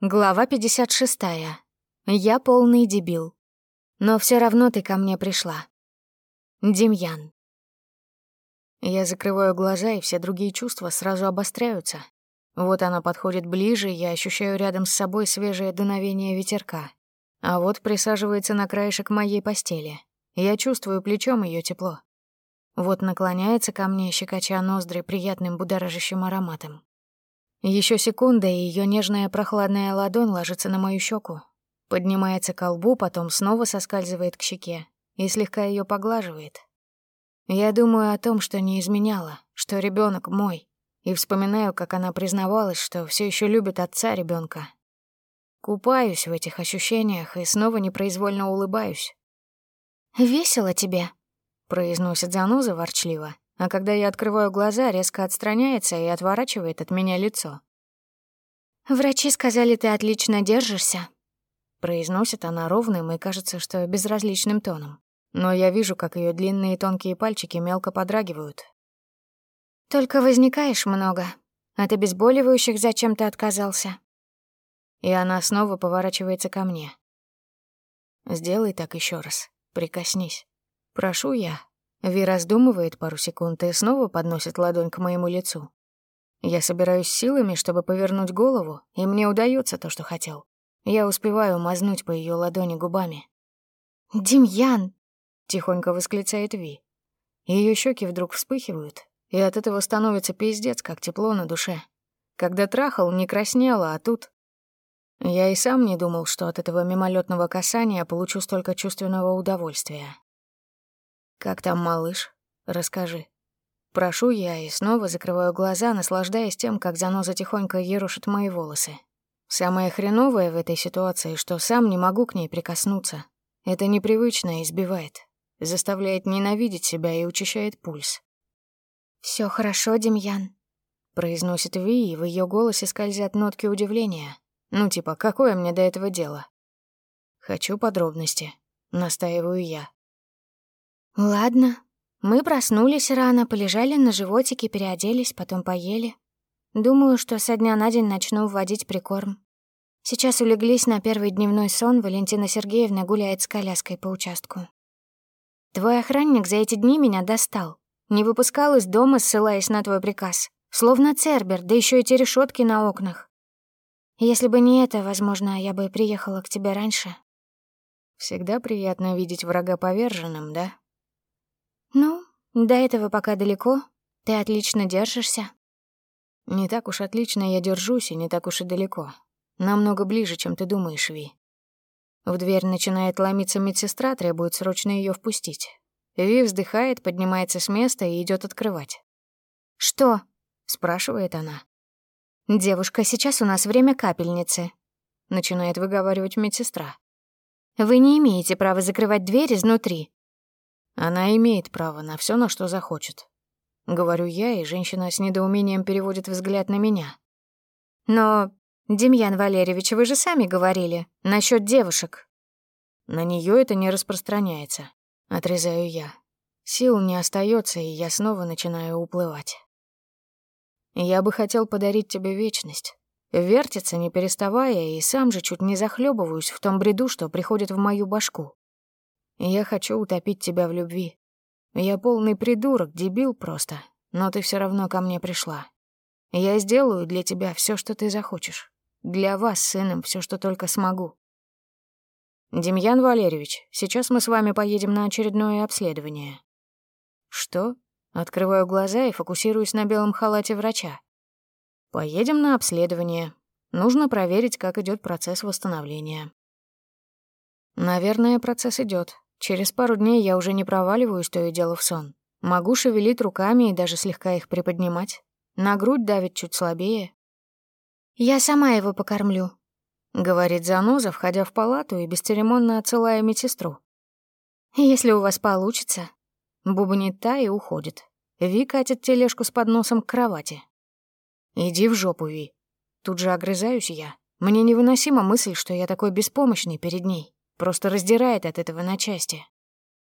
Глава 56. Я полный дебил. Но все равно ты ко мне пришла. Демьян. Я закрываю глаза, и все другие чувства сразу обостряются. Вот она подходит ближе, я ощущаю рядом с собой свежее дуновение ветерка. А вот присаживается на краешек моей постели. Я чувствую плечом ее тепло. Вот наклоняется ко мне, щекоча ноздри приятным будоражащим ароматом. Еще секунда, и ее нежная прохладная ладонь ложится на мою щеку, поднимается к лбу, потом снова соскальзывает к щеке и слегка ее поглаживает. Я думаю о том, что не изменяла, что ребенок мой, и вспоминаю, как она признавалась, что все еще любит отца ребенка. Купаюсь в этих ощущениях и снова непроизвольно улыбаюсь. «Весело тебе», — произносит заноза ворчливо, а когда я открываю глаза, резко отстраняется и отворачивает от меня лицо. «Врачи сказали, ты отлично держишься», — произносит она ровным и, кажется, что безразличным тоном. Но я вижу, как ее длинные тонкие пальчики мелко подрагивают. «Только возникаешь много. От обезболивающих зачем ты отказался?» И она снова поворачивается ко мне. «Сделай так еще раз. Прикоснись. Прошу я, Ви раздумывает пару секунд и снова подносит ладонь к моему лицу. Я собираюсь силами, чтобы повернуть голову, и мне удается то, что хотел. Я успеваю мазнуть по ее ладони губами. «Демьян!» — тихонько восклицает Ви. Ее щеки вдруг вспыхивают, и от этого становится пиздец, как тепло на душе. Когда трахал, не краснела, а тут... Я и сам не думал, что от этого мимолетного касания получу столько чувственного удовольствия. «Как там малыш? Расскажи». Прошу я и снова закрываю глаза, наслаждаясь тем, как заноза тихонько ерушит мои волосы. Самое хреновое в этой ситуации, что сам не могу к ней прикоснуться. Это непривычно и избивает. Заставляет ненавидеть себя и учащает пульс. Все хорошо, Демьян», — произносит Ви, и в ее голосе скользят нотки удивления. Ну, типа, какое мне до этого дело? Хочу подробности. Настаиваю я. «Ладно. Мы проснулись рано, полежали на животике, переоделись, потом поели. Думаю, что со дня на день начну вводить прикорм. Сейчас улеглись на первый дневной сон, Валентина Сергеевна гуляет с коляской по участку. Твой охранник за эти дни меня достал. Не выпускал из дома, ссылаясь на твой приказ. Словно Цербер, да еще эти решетки на окнах. Если бы не это, возможно, я бы приехала к тебе раньше. Всегда приятно видеть врага поверженным, да? «Ну, до этого пока далеко. Ты отлично держишься». «Не так уж отлично я держусь, и не так уж и далеко. Намного ближе, чем ты думаешь, Ви». В дверь начинает ломиться медсестра, требует срочно ее впустить. Ви вздыхает, поднимается с места и идет открывать. «Что?» — спрашивает она. «Девушка, сейчас у нас время капельницы», — начинает выговаривать медсестра. «Вы не имеете права закрывать дверь изнутри. Она имеет право на все, на что захочет. Говорю я, и женщина с недоумением переводит взгляд на меня. Но, Демьян Валерьевич, вы же сами говорили насчет девушек. На нее это не распространяется, отрезаю я. Сил не остается, и я снова начинаю уплывать. Я бы хотел подарить тебе вечность. Вертится, не переставая, и сам же чуть не захлебываюсь в том бреду, что приходит в мою башку. Я хочу утопить тебя в любви. Я полный придурок, дебил просто, но ты все равно ко мне пришла. Я сделаю для тебя все, что ты захочешь. Для вас, сыном, все, что только смогу. Демьян Валерьевич, сейчас мы с вами поедем на очередное обследование. Что? Открываю глаза и фокусируюсь на белом халате врача. Поедем на обследование. Нужно проверить, как идет процесс восстановления. Наверное, процесс идет. Через пару дней я уже не проваливаюсь то и дело в сон. Могу шевелить руками и даже слегка их приподнимать. На грудь давит чуть слабее. «Я сама его покормлю», — говорит заноза, входя в палату и бесцеремонно отсылая медсестру. «Если у вас получится». Бубнит та и уходит. Ви катит тележку с подносом к кровати. «Иди в жопу, Ви». Тут же огрызаюсь я. Мне невыносима мысль, что я такой беспомощный перед ней. Просто раздирает от этого на части.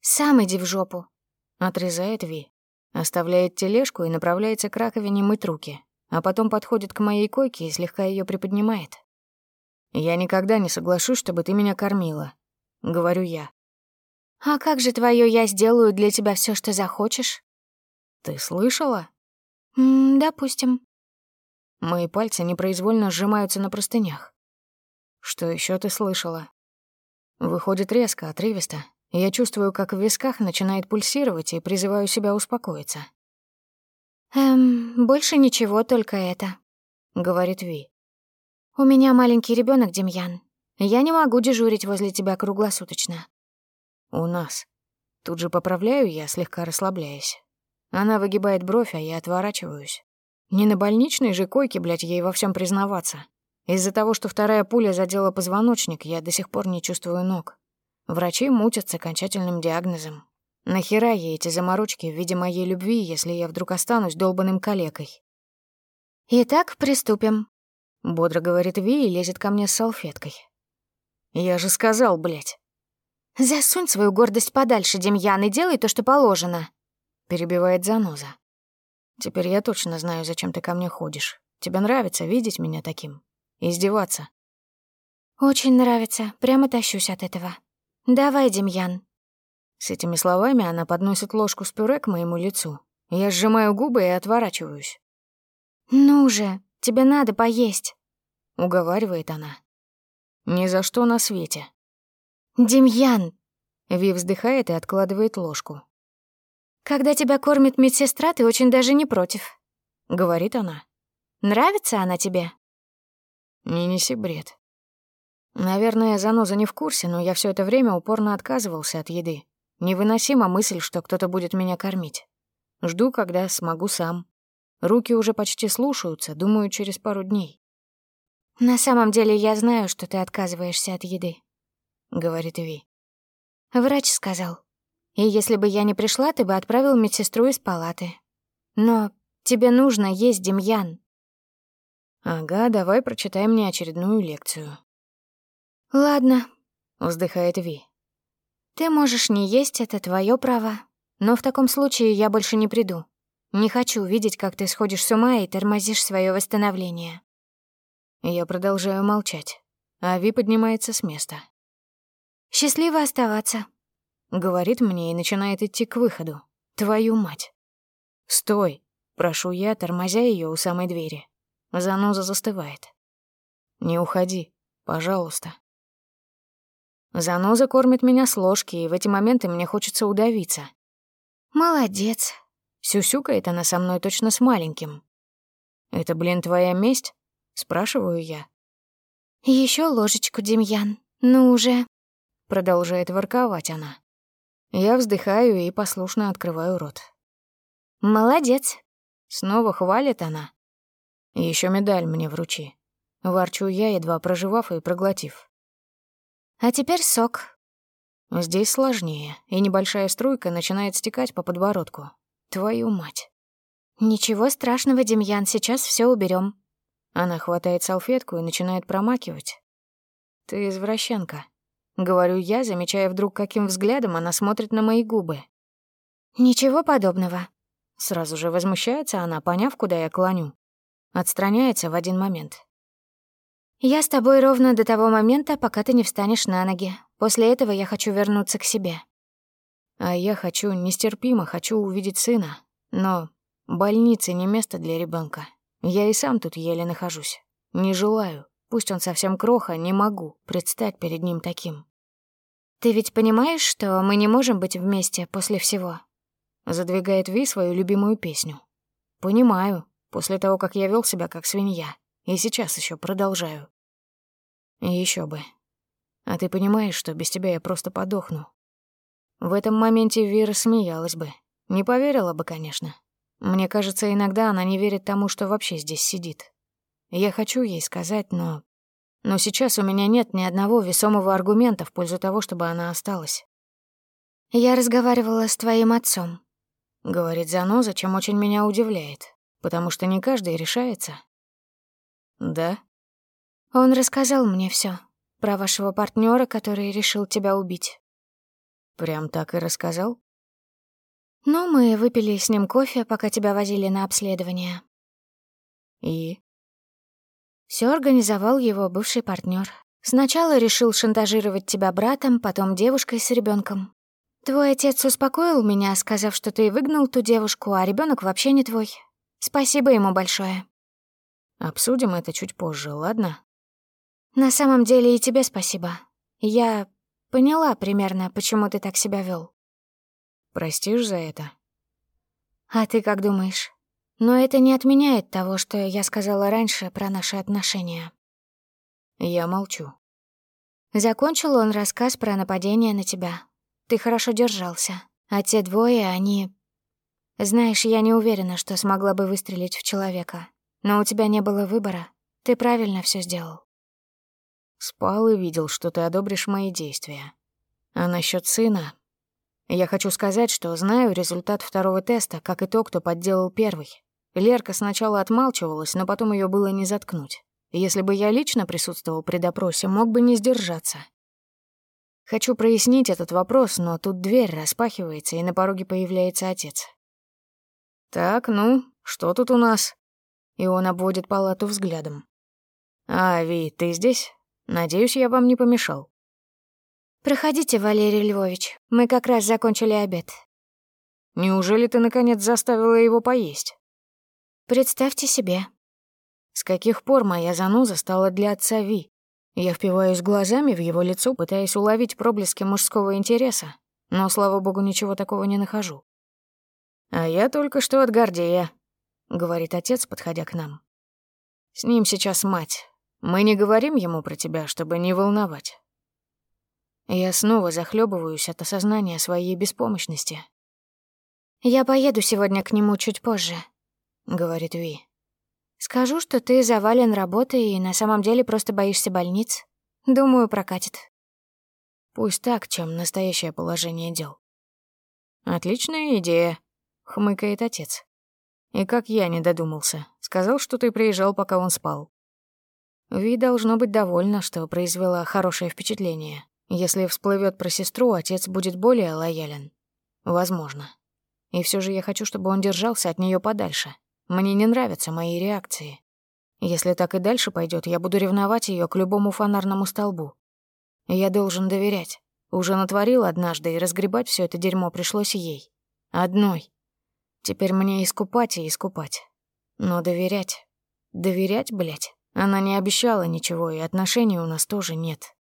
«Сам иди в жопу», — отрезает Ви. Оставляет тележку и направляется к раковине мыть руки, а потом подходит к моей койке и слегка ее приподнимает. Я никогда не соглашусь, чтобы ты меня кормила. Говорю я. А как же твое «я сделаю для тебя все, что захочешь»? Ты слышала? М допустим. Мои пальцы непроизвольно сжимаются на простынях. Что еще ты слышала? Выходит резко, отрывисто. Я чувствую, как в висках начинает пульсировать и призываю себя успокоиться. «Эм, больше ничего, только это», — говорит Ви. «У меня маленький ребенок, Демьян. Я не могу дежурить возле тебя круглосуточно». «У нас». Тут же поправляю я, слегка расслабляясь. Она выгибает бровь, а я отворачиваюсь. Не на больничной же койке, блядь, ей во всем признаваться. Из-за того, что вторая пуля задела позвоночник, я до сих пор не чувствую ног. Врачи мутят с окончательным диагнозом. Нахера ей эти заморочки в виде моей любви, если я вдруг останусь долбанным калекой? «Итак, приступим», — бодро говорит Ви и лезет ко мне с салфеткой. «Я же сказал, блядь». «Засунь свою гордость подальше, Демьян, и делай то, что положено», — перебивает заноза. «Теперь я точно знаю, зачем ты ко мне ходишь. Тебе нравится видеть меня таким? Издеваться?» «Очень нравится. Прямо тащусь от этого. Давай, Демьян, с этими словами она подносит ложку с пюре к моему лицу. Я сжимаю губы и отворачиваюсь. «Ну же, тебе надо поесть», — уговаривает она. «Ни за что на свете». «Демьян!» — Ви вздыхает и откладывает ложку. «Когда тебя кормит медсестра, ты очень даже не против», — говорит она. «Нравится она тебе?» «Не неси бред». Наверное, заноза не в курсе, но я все это время упорно отказывался от еды. Невыносима мысль, что кто-то будет меня кормить. Жду, когда смогу сам. Руки уже почти слушаются, думаю, через пару дней. «На самом деле я знаю, что ты отказываешься от еды», — говорит Ви. Врач сказал. И если бы я не пришла, ты бы отправил медсестру из палаты. Но тебе нужно есть, Демьян. Ага, давай прочитай мне очередную лекцию. Ладно, вздыхает Ви. Ты можешь не есть, это твое право. Но в таком случае я больше не приду. Не хочу видеть, как ты сходишь с ума и тормозишь свое восстановление. Я продолжаю молчать. а Ви поднимается с места. «Счастливо оставаться», — говорит мне и начинает идти к выходу. Твою мать. «Стой!» — прошу я, тормозя ее у самой двери. Заноза застывает. «Не уходи, пожалуйста». Заноза кормит меня с ложки, и в эти моменты мне хочется удавиться. «Молодец», — сюсюкает она со мной точно с маленьким. «Это, блин, твоя месть?» — спрашиваю я. Еще ложечку, Демьян, ну уже», — продолжает ворковать она. Я вздыхаю и послушно открываю рот. «Молодец», — снова хвалит она. Еще медаль мне вручи. Ворчу я, едва проживав и проглотив. А теперь сок. Здесь сложнее, и небольшая струйка начинает стекать по подбородку. Твою мать. Ничего страшного, Демьян, сейчас все уберем. Она хватает салфетку и начинает промакивать. Ты извращенка. Говорю я, замечая вдруг, каким взглядом она смотрит на мои губы. Ничего подобного. Сразу же возмущается она, поняв, куда я клоню. Отстраняется в один момент. Я с тобой ровно до того момента, пока ты не встанешь на ноги. После этого я хочу вернуться к себе. А я хочу, нестерпимо хочу увидеть сына. Но больница не место для ребенка. Я и сам тут еле нахожусь. Не желаю. Пусть он совсем кроха, не могу предстать перед ним таким. Ты ведь понимаешь, что мы не можем быть вместе после всего? Задвигает Ви свою любимую песню. Понимаю. После того, как я вел себя как свинья. И сейчас еще продолжаю. Еще бы. А ты понимаешь, что без тебя я просто подохну? В этом моменте Вера смеялась бы. Не поверила бы, конечно. Мне кажется, иногда она не верит тому, что вообще здесь сидит. Я хочу ей сказать, но... Но сейчас у меня нет ни одного весомого аргумента в пользу того, чтобы она осталась. «Я разговаривала с твоим отцом», — говорит Заноза, чем очень меня удивляет, потому что не каждый решается. «Да?» Он рассказал мне все про вашего партнера, который решил тебя убить. Прям так и рассказал? Ну, мы выпили с ним кофе, пока тебя возили на обследование. И? Все организовал его бывший партнер. Сначала решил шантажировать тебя братом, потом девушкой с ребенком. Твой отец успокоил меня, сказав, что ты выгнал ту девушку, а ребенок вообще не твой. Спасибо ему большое. Обсудим это чуть позже, ладно? На самом деле и тебе спасибо. Я поняла примерно, почему ты так себя вел. Простишь за это? А ты как думаешь? Но это не отменяет того, что я сказала раньше про наши отношения. Я молчу. Закончил он рассказ про нападение на тебя. Ты хорошо держался. А те двое, они... Знаешь, я не уверена, что смогла бы выстрелить в человека. Но у тебя не было выбора. Ты правильно все сделал. Спал и видел, что ты одобришь мои действия. А насчет сына... Я хочу сказать, что знаю результат второго теста, как и то, кто подделал первый. Лерка сначала отмалчивалась, но потом ее было не заткнуть. Если бы я лично присутствовал при допросе, мог бы не сдержаться. Хочу прояснить этот вопрос, но тут дверь распахивается, и на пороге появляется отец. «Так, ну, что тут у нас?» И он обводит палату взглядом. «А, Ви, ты здесь? Надеюсь, я вам не помешал». «Проходите, Валерий Львович, мы как раз закончили обед». «Неужели ты, наконец, заставила его поесть?» «Представьте себе, с каких пор моя заноза стала для отца Ви? Я впиваюсь глазами в его лицо, пытаясь уловить проблески мужского интереса, но, слава богу, ничего такого не нахожу. «А я только что от Гордея», — говорит отец, подходя к нам. «С ним сейчас мать. Мы не говорим ему про тебя, чтобы не волновать». Я снова захлебываюсь от осознания своей беспомощности. «Я поеду сегодня к нему чуть позже», — говорит Ви. Скажу, что ты завален работой и на самом деле просто боишься больниц. Думаю, прокатит. Пусть так, чем настоящее положение дел. Отличная идея, хмыкает отец. И как я не додумался. Сказал, что ты приезжал, пока он спал. Ви должно быть довольна, что произвела хорошее впечатление. Если всплывет про сестру, отец будет более лоялен. Возможно. И все же я хочу, чтобы он держался от нее подальше. Мне не нравятся мои реакции. Если так и дальше пойдет, я буду ревновать ее к любому фонарному столбу. Я должен доверять. Уже натворил однажды, и разгребать все это дерьмо пришлось ей. Одной. Теперь мне искупать и искупать. Но доверять... Доверять, блядь? Она не обещала ничего, и отношений у нас тоже нет.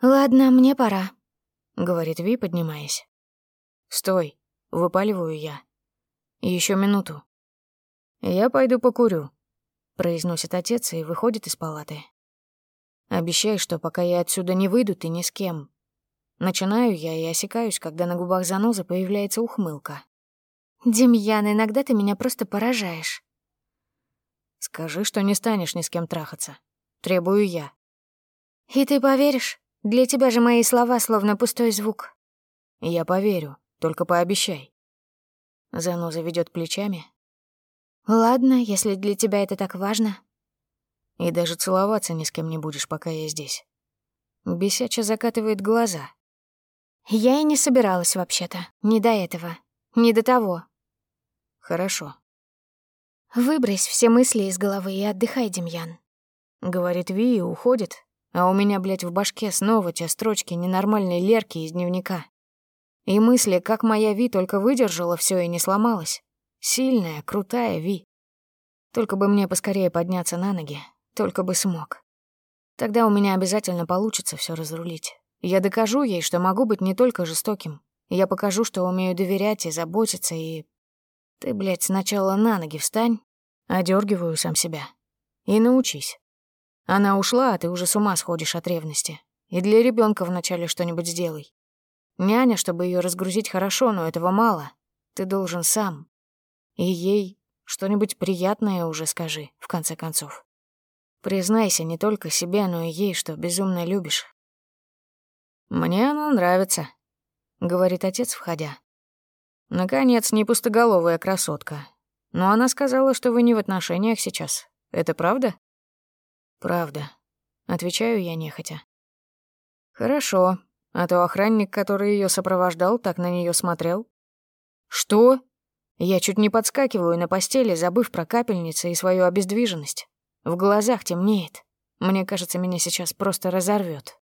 «Ладно, мне пора», — говорит Ви, поднимаясь. «Стой», — выпаливаю я. Еще минуту. «Я пойду покурю», — произносит отец и выходит из палаты. «Обещай, что пока я отсюда не выйду, ты ни с кем». Начинаю я и осекаюсь, когда на губах заноза появляется ухмылка. «Демьян, иногда ты меня просто поражаешь». «Скажи, что не станешь ни с кем трахаться. Требую я». «И ты поверишь? Для тебя же мои слова словно пустой звук». «Я поверю, только пообещай». Заноза ведет плечами, Ладно, если для тебя это так важно. И даже целоваться ни с кем не будешь, пока я здесь. Бесяча закатывает глаза. Я и не собиралась вообще-то. Не до этого. Не до того. Хорошо. Выбрось все мысли из головы и отдыхай, Демьян. Говорит Ви и уходит, а у меня, блядь, в башке снова те строчки ненормальной Лерки из дневника. И мысли, как моя Ви только выдержала все и не сломалась. Сильная, крутая Ви. Только бы мне поскорее подняться на ноги, только бы смог. Тогда у меня обязательно получится все разрулить. Я докажу ей, что могу быть не только жестоким. Я покажу, что умею доверять и заботиться, и... Ты, блядь, сначала на ноги встань, одергиваю сам себя. И научись. Она ушла, а ты уже с ума сходишь от ревности. И для ребенка вначале что-нибудь сделай. Няня, чтобы ее разгрузить хорошо, но этого мало. Ты должен сам. И ей что-нибудь приятное уже скажи, в конце концов. Признайся не только себе, но и ей, что безумно любишь. «Мне она нравится», — говорит отец, входя. «Наконец, не пустоголовая красотка. Но она сказала, что вы не в отношениях сейчас. Это правда?» «Правда», — отвечаю я нехотя. «Хорошо, а то охранник, который ее сопровождал, так на нее смотрел». «Что?» Я чуть не подскакиваю на постели, забыв про капельницы и свою обездвиженность. В глазах темнеет. Мне кажется, меня сейчас просто разорвет.